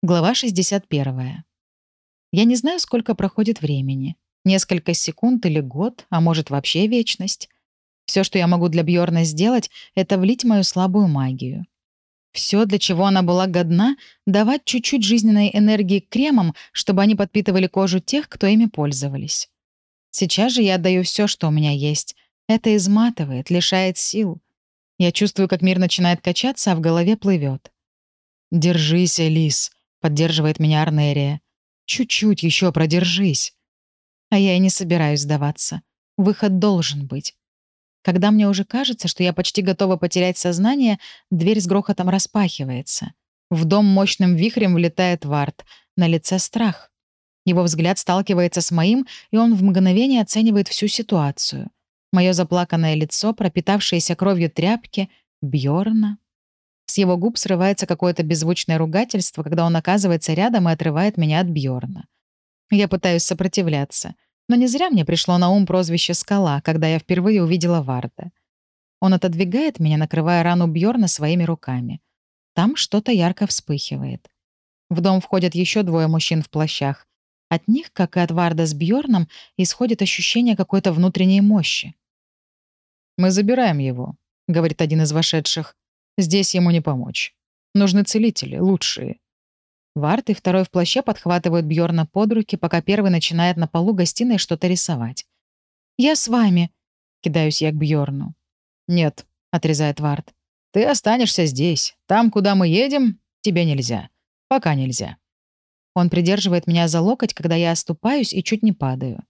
Глава 61. Я не знаю, сколько проходит времени. Несколько секунд или год, а может вообще вечность. Все, что я могу для Бьорна сделать, это влить мою слабую магию. Все, для чего она была годна, давать чуть-чуть жизненной энергии кремам, чтобы они подпитывали кожу тех, кто ими пользовались. Сейчас же я отдаю все, что у меня есть. Это изматывает, лишает сил. Я чувствую, как мир начинает качаться, а в голове плывет. «Держись, Элис», — поддерживает меня Арнерия. «Чуть-чуть еще продержись». А я и не собираюсь сдаваться. Выход должен быть. Когда мне уже кажется, что я почти готова потерять сознание, дверь с грохотом распахивается. В дом мощным вихрем влетает Варт. На лице страх. Его взгляд сталкивается с моим, и он в мгновение оценивает всю ситуацию. Мое заплаканное лицо, пропитавшееся кровью тряпки, Бьорна. С его губ срывается какое-то беззвучное ругательство, когда он оказывается рядом и отрывает меня от Бьорна. Я пытаюсь сопротивляться, но не зря мне пришло на ум прозвище «Скала», когда я впервые увидела Варда. Он отодвигает меня, накрывая рану Бьорна своими руками. Там что-то ярко вспыхивает. В дом входят еще двое мужчин в плащах. От них, как и от Варда с Бьорном, исходит ощущение какой-то внутренней мощи. «Мы забираем его», — говорит один из вошедших. Здесь ему не помочь. Нужны целители, лучшие. Варт и второй в плаще подхватывают Бьорна под руки, пока первый начинает на полу гостиной что-то рисовать. «Я с вами», — кидаюсь я к Бьорну. «Нет», — отрезает Варт. «Ты останешься здесь. Там, куда мы едем, тебе нельзя. Пока нельзя». Он придерживает меня за локоть, когда я оступаюсь и чуть не падаю.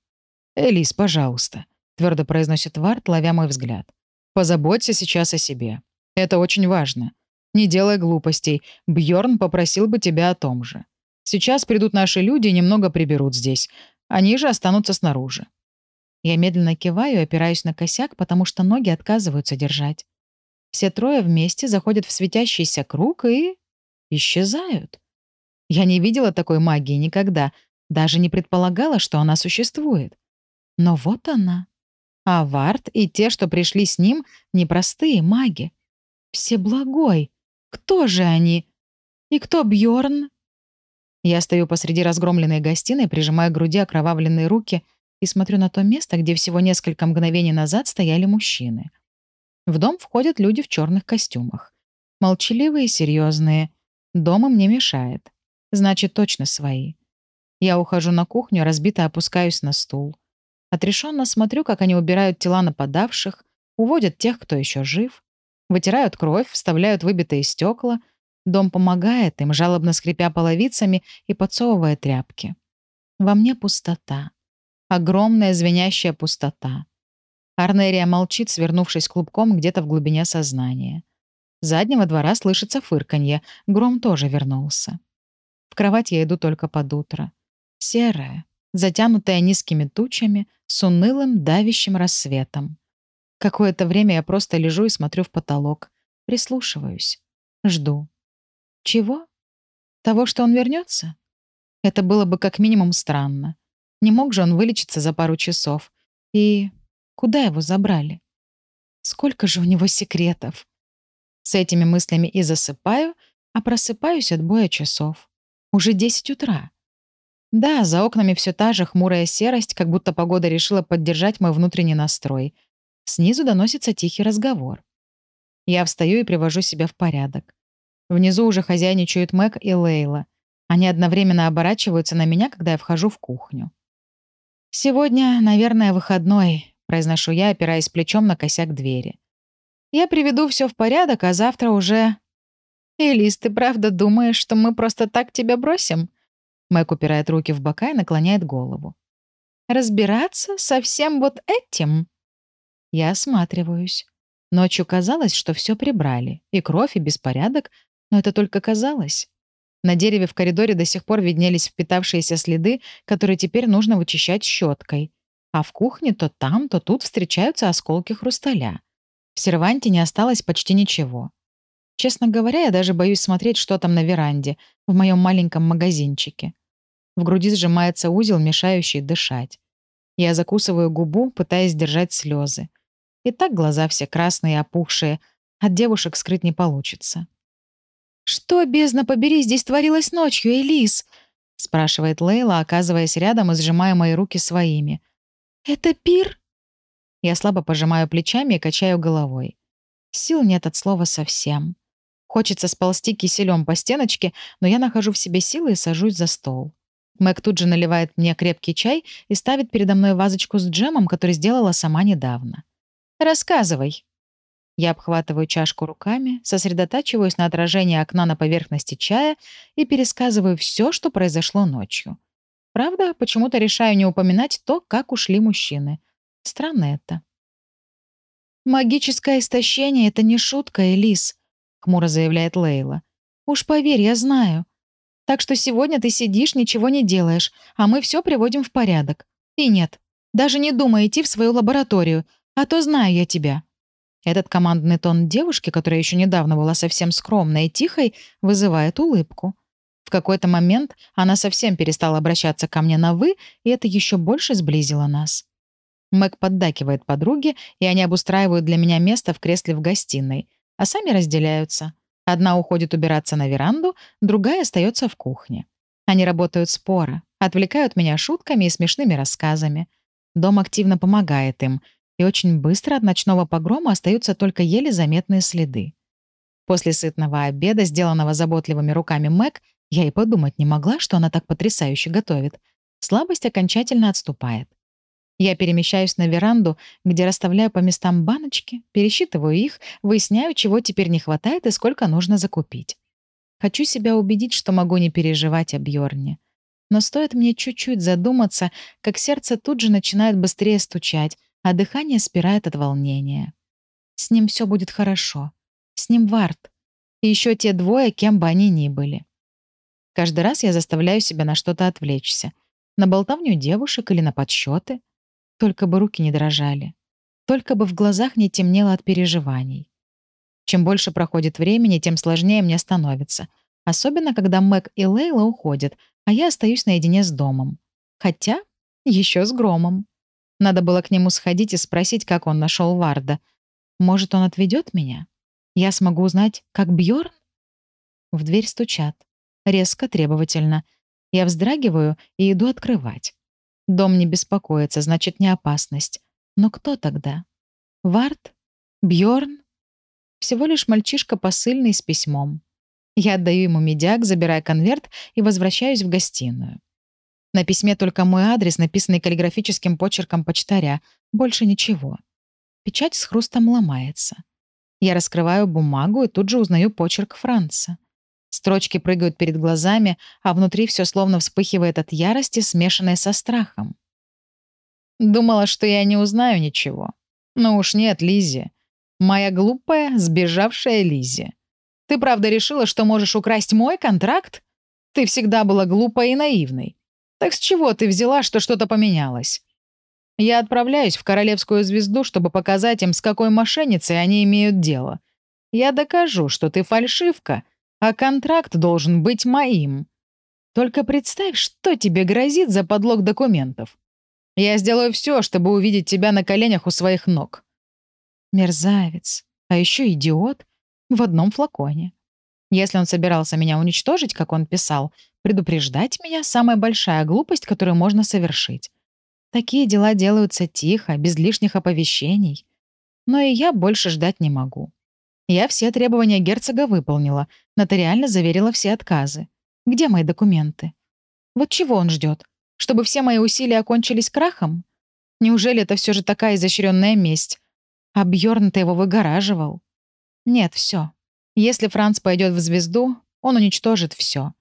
«Элис, пожалуйста», — твердо произносит Варт, ловя мой взгляд. «Позаботься сейчас о себе. Это очень важно. Не делай глупостей. Бьорн попросил бы тебя о том же. Сейчас придут наши люди и немного приберут здесь. Они же останутся снаружи. Я медленно киваю и опираюсь на косяк, потому что ноги отказываются держать. Все трое вместе заходят в светящийся круг и... исчезают. Я не видела такой магии никогда, даже не предполагала, что она существует. Но вот она. А Варт и те, что пришли с ним, непростые маги. Всеблагой! Кто же они? И кто Бьорн? Я стою посреди разгромленной гостиной, прижимая к груди окровавленные руки и смотрю на то место, где всего несколько мгновений назад стояли мужчины. В дом входят люди в черных костюмах. Молчаливые и серьезные. Дом им не мешает. Значит, точно свои. Я ухожу на кухню, разбито опускаюсь на стул. Отрешенно смотрю, как они убирают тела нападавших, уводят тех, кто еще жив. Вытирают кровь, вставляют выбитые стекла. Дом помогает им, жалобно скрипя половицами и подсовывая тряпки. Во мне пустота. Огромная звенящая пустота. Арнерия молчит, свернувшись клубком где-то в глубине сознания. С заднего двора слышится фырканье. Гром тоже вернулся. В кровать я иду только под утро. Серая, затянутая низкими тучами, с унылым, давящим рассветом. Какое-то время я просто лежу и смотрю в потолок. Прислушиваюсь. Жду. Чего? Того, что он вернется? Это было бы как минимум странно. Не мог же он вылечиться за пару часов. И куда его забрали? Сколько же у него секретов? С этими мыслями и засыпаю, а просыпаюсь от боя часов. Уже 10 утра. Да, за окнами все та же хмурая серость, как будто погода решила поддержать мой внутренний настрой — Снизу доносится тихий разговор. Я встаю и привожу себя в порядок. Внизу уже хозяйничают Мэг и Лейла. Они одновременно оборачиваются на меня, когда я вхожу в кухню. «Сегодня, наверное, выходной», — произношу я, опираясь плечом на косяк двери. «Я приведу все в порядок, а завтра уже...» «Элис, ты правда думаешь, что мы просто так тебя бросим?» Мэг упирает руки в бока и наклоняет голову. «Разбираться со всем вот этим?» Я осматриваюсь. Ночью казалось, что все прибрали. И кровь, и беспорядок. Но это только казалось. На дереве в коридоре до сих пор виднелись впитавшиеся следы, которые теперь нужно вычищать щеткой. А в кухне то там, то тут встречаются осколки хрусталя. В серванте не осталось почти ничего. Честно говоря, я даже боюсь смотреть, что там на веранде, в моем маленьком магазинчике. В груди сжимается узел, мешающий дышать. Я закусываю губу, пытаясь держать слезы. И так глаза все красные и опухшие. От девушек скрыть не получится. «Что, бездна побери, здесь творилось ночью, Элис?» — спрашивает Лейла, оказываясь рядом и сжимая мои руки своими. «Это пир?» Я слабо пожимаю плечами и качаю головой. Сил нет от слова совсем. Хочется сползти киселем по стеночке, но я нахожу в себе силы и сажусь за стол. Мэг тут же наливает мне крепкий чай и ставит передо мной вазочку с джемом, который сделала сама недавно. «Рассказывай». Я обхватываю чашку руками, сосредотачиваюсь на отражении окна на поверхности чая и пересказываю все, что произошло ночью. Правда, почему-то решаю не упоминать то, как ушли мужчины. Странно это. «Магическое истощение — это не шутка, Элис», — хмуро заявляет Лейла. «Уж поверь, я знаю. Так что сегодня ты сидишь, ничего не делаешь, а мы все приводим в порядок. И нет, даже не думай идти в свою лабораторию, а то знаю я тебя». Этот командный тон девушки, которая еще недавно была совсем скромной и тихой, вызывает улыбку. В какой-то момент она совсем перестала обращаться ко мне на «вы», и это еще больше сблизило нас. Мэг поддакивает подруге, и они обустраивают для меня место в кресле в гостиной, а сами разделяются. Одна уходит убираться на веранду, другая остается в кухне. Они работают споро, отвлекают меня шутками и смешными рассказами. Дом активно помогает им, и очень быстро от ночного погрома остаются только еле заметные следы. После сытного обеда, сделанного заботливыми руками Мэг, я и подумать не могла, что она так потрясающе готовит. Слабость окончательно отступает. Я перемещаюсь на веранду, где расставляю по местам баночки, пересчитываю их, выясняю, чего теперь не хватает и сколько нужно закупить. Хочу себя убедить, что могу не переживать о Бьорне. Но стоит мне чуть-чуть задуматься, как сердце тут же начинает быстрее стучать, а дыхание спирает от волнения. С ним все будет хорошо. С ним Варт. И еще те двое, кем бы они ни были. Каждый раз я заставляю себя на что-то отвлечься. На болтовню девушек или на подсчеты. Только бы руки не дрожали. Только бы в глазах не темнело от переживаний. Чем больше проходит времени, тем сложнее мне становится. Особенно, когда Мэг и Лейла уходят, а я остаюсь наедине с домом. Хотя еще с громом. Надо было к нему сходить и спросить, как он нашел Варда. Может, он отведет меня? Я смогу узнать, как Бьорн? В дверь стучат. Резко, требовательно. Я вздрагиваю и иду открывать. Дом не беспокоится, значит, не опасность. Но кто тогда? Варт? Бьорн? Всего лишь мальчишка посыльный с письмом. Я отдаю ему медяк, забирая конверт и возвращаюсь в гостиную. На письме только мой адрес, написанный каллиграфическим почерком почтаря. Больше ничего. Печать с хрустом ломается. Я раскрываю бумагу и тут же узнаю почерк Франца. Строчки прыгают перед глазами, а внутри все словно вспыхивает от ярости, смешанной со страхом. Думала, что я не узнаю ничего. Но уж нет, Лизи. Моя глупая, сбежавшая Лизи. Ты правда решила, что можешь украсть мой контракт? Ты всегда была глупой и наивной. Так с чего ты взяла, что что-то поменялось? Я отправляюсь в Королевскую звезду, чтобы показать им, с какой мошенницей они имеют дело. Я докажу, что ты фальшивка — а контракт должен быть моим. Только представь, что тебе грозит за подлог документов. Я сделаю все, чтобы увидеть тебя на коленях у своих ног. Мерзавец, а еще идиот в одном флаконе. Если он собирался меня уничтожить, как он писал, предупреждать меня — самая большая глупость, которую можно совершить. Такие дела делаются тихо, без лишних оповещений. Но и я больше ждать не могу. Я все требования герцога выполнила, нотариально заверила все отказы. Где мои документы? Вот чего он ждет? Чтобы все мои усилия окончились крахом? Неужели это все же такая изощренная месть? А его выгораживал. Нет, все. Если Франц пойдет в звезду, он уничтожит все.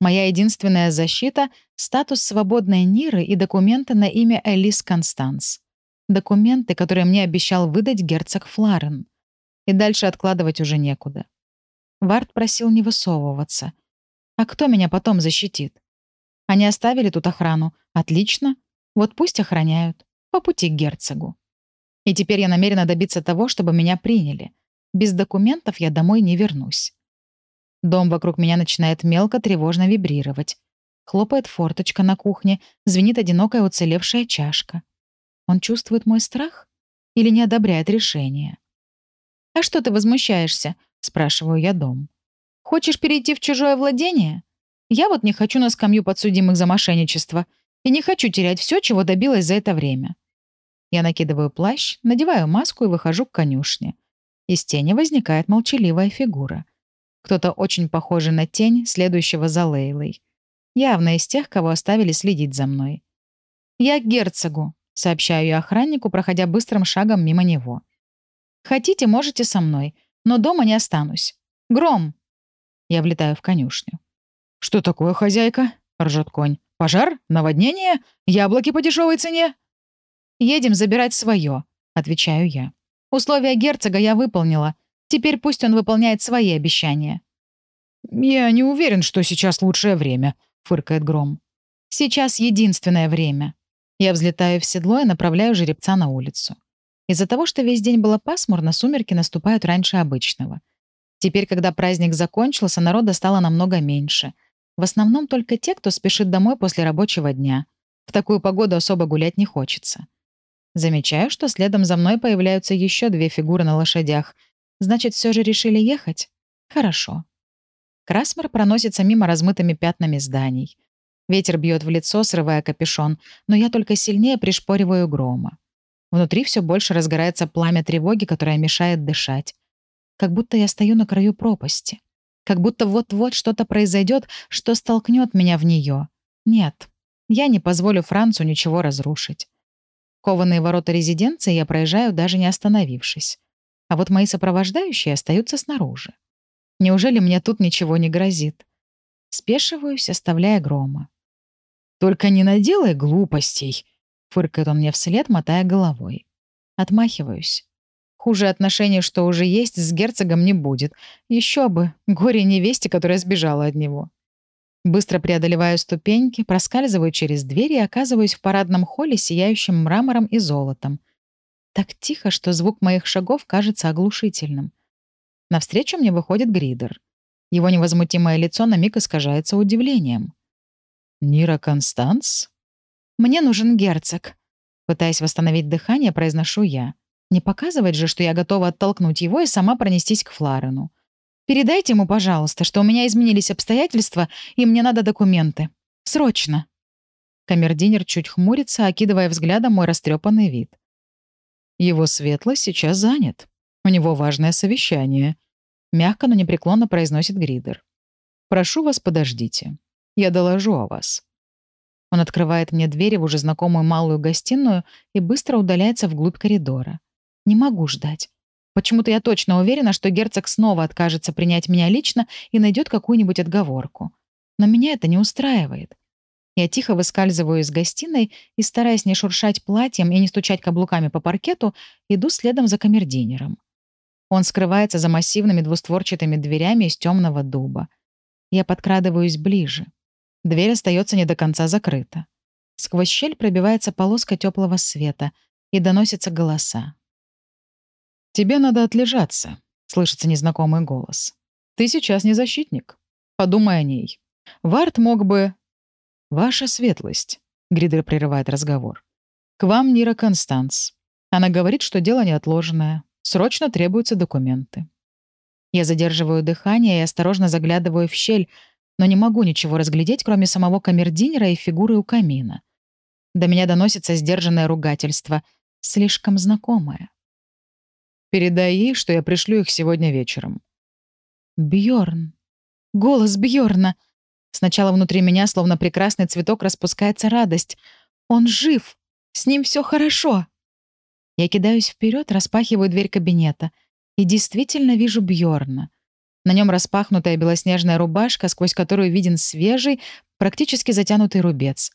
Моя единственная защита — статус свободной Ниры и документы на имя Элис Констанс. Документы, которые мне обещал выдать герцог Фларен и дальше откладывать уже некуда. Вард просил не высовываться. А кто меня потом защитит? Они оставили тут охрану. Отлично. Вот пусть охраняют. По пути к герцогу. И теперь я намерена добиться того, чтобы меня приняли. Без документов я домой не вернусь. Дом вокруг меня начинает мелко тревожно вибрировать. Хлопает форточка на кухне, звенит одинокая уцелевшая чашка. Он чувствует мой страх или не одобряет решение? «А что ты возмущаешься?» — спрашиваю я дом. Хочешь перейти в чужое владение? Я вот не хочу на скамью подсудимых за мошенничество и не хочу терять все, чего добилась за это время. Я накидываю плащ, надеваю маску и выхожу к конюшне. Из тени возникает молчаливая фигура. Кто-то очень похожий на тень, следующего за Лейлой. Явно из тех, кого оставили следить за мной. «Я к герцогу», — сообщаю я охраннику, проходя быстрым шагом мимо него. «Хотите, можете со мной, но дома не останусь. Гром!» Я влетаю в конюшню. «Что такое, хозяйка?» — ржет конь. «Пожар? Наводнение? Яблоки по дешевой цене?» «Едем забирать свое», — отвечаю я. «Условия герцога я выполнила. Теперь пусть он выполняет свои обещания». «Я не уверен, что сейчас лучшее время», — фыркает Гром. «Сейчас единственное время». Я взлетаю в седло и направляю жеребца на улицу. Из-за того, что весь день было пасмурно, сумерки наступают раньше обычного. Теперь, когда праздник закончился, народа стало намного меньше. В основном только те, кто спешит домой после рабочего дня. В такую погоду особо гулять не хочется. Замечаю, что следом за мной появляются еще две фигуры на лошадях. Значит, все же решили ехать? Хорошо. Красмар проносится мимо размытыми пятнами зданий. Ветер бьет в лицо, срывая капюшон, но я только сильнее пришпориваю грома. Внутри все больше разгорается пламя тревоги, которое мешает дышать. Как будто я стою на краю пропасти. Как будто вот-вот что-то произойдет, что столкнет меня в нее. Нет, я не позволю Францу ничего разрушить. Кованые ворота резиденции я проезжаю, даже не остановившись. А вот мои сопровождающие остаются снаружи. Неужели мне тут ничего не грозит? Спешиваюсь, оставляя грома. «Только не наделай глупостей», — фыркает он мне вслед, мотая головой. Отмахиваюсь. Хуже отношений, что уже есть, с герцогом не будет. Еще бы, горе невесте, которая сбежала от него. Быстро преодолеваю ступеньки, проскальзываю через дверь и оказываюсь в парадном холле, сияющем мрамором и золотом. Так тихо, что звук моих шагов кажется оглушительным. Навстречу мне выходит Гридер. Его невозмутимое лицо на миг искажается удивлением. «Нира Констанс?» «Мне нужен герцог». Пытаясь восстановить дыхание, произношу я. Не показывать же, что я готова оттолкнуть его и сама пронестись к Фларену. Передайте ему, пожалуйста, что у меня изменились обстоятельства, и мне надо документы. Срочно. Камердинер чуть хмурится, окидывая взглядом мой растрепанный вид. Его светлость сейчас занят. У него важное совещание. Мягко, но непреклонно произносит Гридер. Прошу вас, подождите. Я доложу о вас. Он открывает мне двери в уже знакомую малую гостиную и быстро удаляется вглубь коридора. Не могу ждать. Почему-то я точно уверена, что герцог снова откажется принять меня лично и найдет какую-нибудь отговорку. Но меня это не устраивает. Я тихо выскальзываю из гостиной и, стараясь не шуршать платьем и не стучать каблуками по паркету, иду следом за камердинером. Он скрывается за массивными двустворчатыми дверями из темного дуба. Я подкрадываюсь ближе. Дверь остается не до конца закрыта. Сквозь щель пробивается полоска теплого света, и доносятся голоса. «Тебе надо отлежаться», — слышится незнакомый голос. «Ты сейчас не защитник. Подумай о ней. Варт мог бы...» «Ваша светлость», — Гридер прерывает разговор. «К вам Нира Констанс. Она говорит, что дело неотложное. Срочно требуются документы». Я задерживаю дыхание и осторожно заглядываю в щель, но не могу ничего разглядеть, кроме самого камердинера и фигуры у камина. До меня доносится сдержанное ругательство, слишком знакомое. Передай ей, что я пришлю их сегодня вечером». Бьорн. Голос Бьорна. Сначала внутри меня, словно прекрасный цветок, распускается радость. Он жив. С ним все хорошо. Я кидаюсь вперед, распахиваю дверь кабинета. И действительно вижу Бьорна. На нем распахнутая белоснежная рубашка, сквозь которую виден свежий, практически затянутый рубец.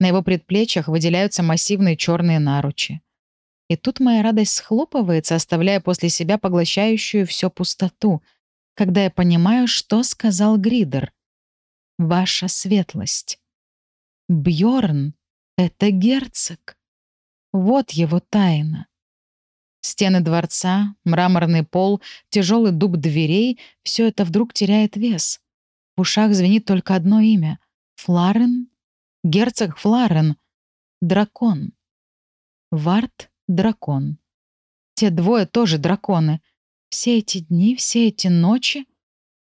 На его предплечьях выделяются массивные черные наручи. И тут моя радость схлопывается, оставляя после себя поглощающую все пустоту, когда я понимаю, что сказал Гридер. «Ваша светлость». Бьорн — это герцог. Вот его тайна. Стены дворца, мраморный пол, тяжелый дуб дверей — все это вдруг теряет вес. В ушах звенит только одно имя — Фларен, герцог Фларен, дракон. Варт дракон. Те двое тоже драконы. Все эти дни, все эти ночи.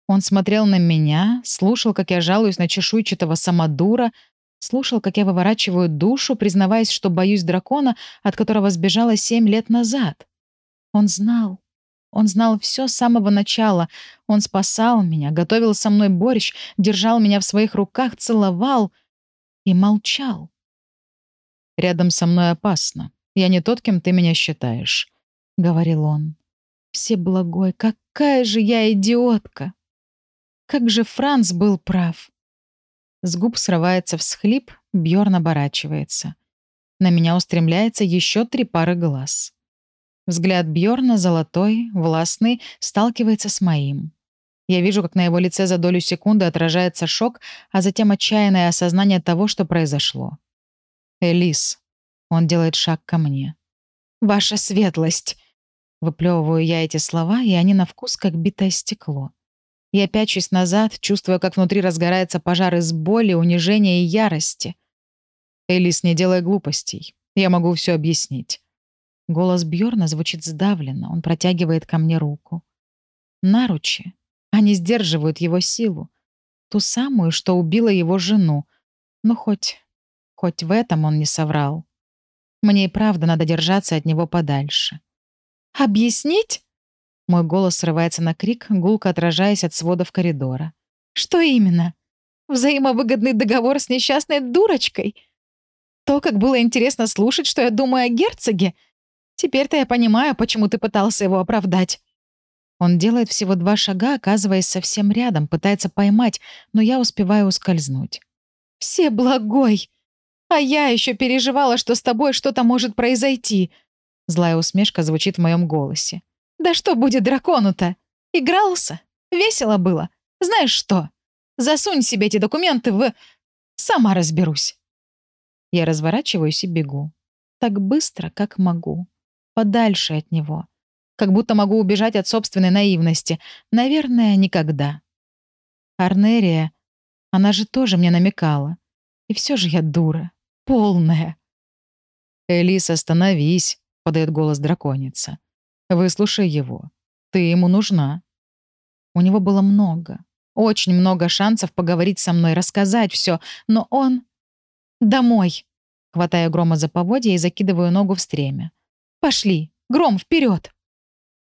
Он смотрел на меня, слушал, как я жалуюсь на чешуйчатого самодура, слушал, как я выворачиваю душу, признаваясь, что боюсь дракона, от которого сбежала семь лет назад. Он знал. Он знал все с самого начала. Он спасал меня, готовил со мной борщ, держал меня в своих руках, целовал и молчал. «Рядом со мной опасно. Я не тот, кем ты меня считаешь», — говорил он. «Всеблагой, какая же я идиотка! Как же Франц был прав!» С губ срывается всхлип, Бьорн оборачивается. На меня устремляется еще три пары глаз. Взгляд Бьорна золотой, властный, сталкивается с моим. Я вижу, как на его лице за долю секунды отражается шок, а затем отчаянное осознание того, что произошло. «Элис». Он делает шаг ко мне. «Ваша светлость!» Выплевываю я эти слова, и они на вкус как битое стекло. Я пячусь назад, чувствуя, как внутри разгорается пожар из боли, унижения и ярости. «Элис, не делай глупостей. Я могу все объяснить. Голос Бьорна звучит сдавленно, он протягивает ко мне руку. Наручи. Они сдерживают его силу. Ту самую, что убила его жену. Ну, хоть... хоть в этом он не соврал. Мне и правда надо держаться от него подальше. «Объяснить?» Мой голос срывается на крик, гулко отражаясь от сводов коридора. «Что именно? Взаимовыгодный договор с несчастной дурочкой? То, как было интересно слушать, что я думаю о герцоге — Теперь-то я понимаю, почему ты пытался его оправдать». Он делает всего два шага, оказываясь совсем рядом, пытается поймать, но я успеваю ускользнуть. «Все благой! А я еще переживала, что с тобой что-то может произойти!» Злая усмешка звучит в моем голосе. «Да что будет дракону-то? Игрался? Весело было? Знаешь что? Засунь себе эти документы в... Сама разберусь!» Я разворачиваюсь и бегу. Так быстро, как могу подальше от него. Как будто могу убежать от собственной наивности. Наверное, никогда. Арнерия, она же тоже мне намекала. И все же я дура. Полная. «Элис, остановись», — подает голос драконица. «Выслушай его. Ты ему нужна». У него было много, очень много шансов поговорить со мной, рассказать все, но он... «Домой!» Хватаю грома за поводья и закидываю ногу в стремя. Пошли! Гром, вперед!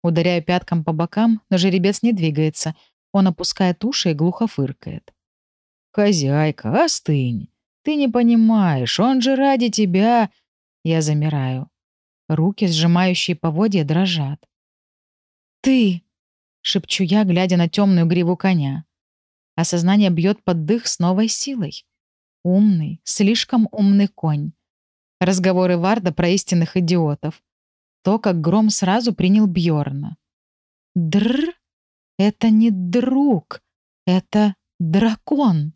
Ударяю пятком по бокам, но жеребец не двигается. Он опускает уши и глухо фыркает. «Хозяйка, остынь! Ты не понимаешь, он же ради тебя...» Я замираю. Руки, сжимающие поводья, дрожат. «Ты!» — шепчу я, глядя на темную гриву коня. Осознание бьет под дых с новой силой. Умный, слишком умный конь. Разговоры Варда про истинных идиотов. То, как Гром сразу принял Бьорна. Др? Это не друг, это дракон.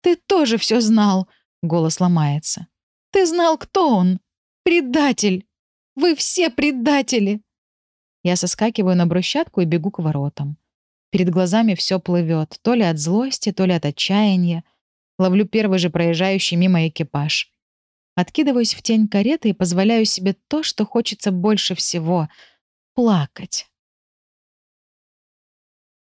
Ты тоже все знал, голос ломается. Ты знал, кто он? Предатель. Вы все предатели. Я соскакиваю на брусчатку и бегу к воротам. Перед глазами все плывет, то ли от злости, то ли от отчаяния. Ловлю первый же проезжающий мимо экипаж. Откидываюсь в тень кареты и позволяю себе то, что хочется больше всего — плакать.